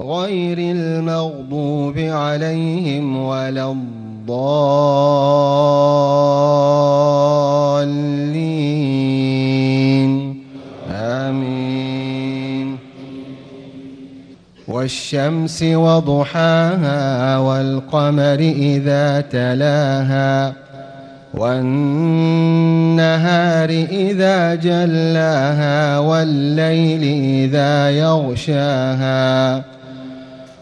غير المغضوب عليهم ولا الضالين. آمين. والشمس وضحاها والقمر إذا تلاها والنهار إذا جلاها والليل إذا يغشاها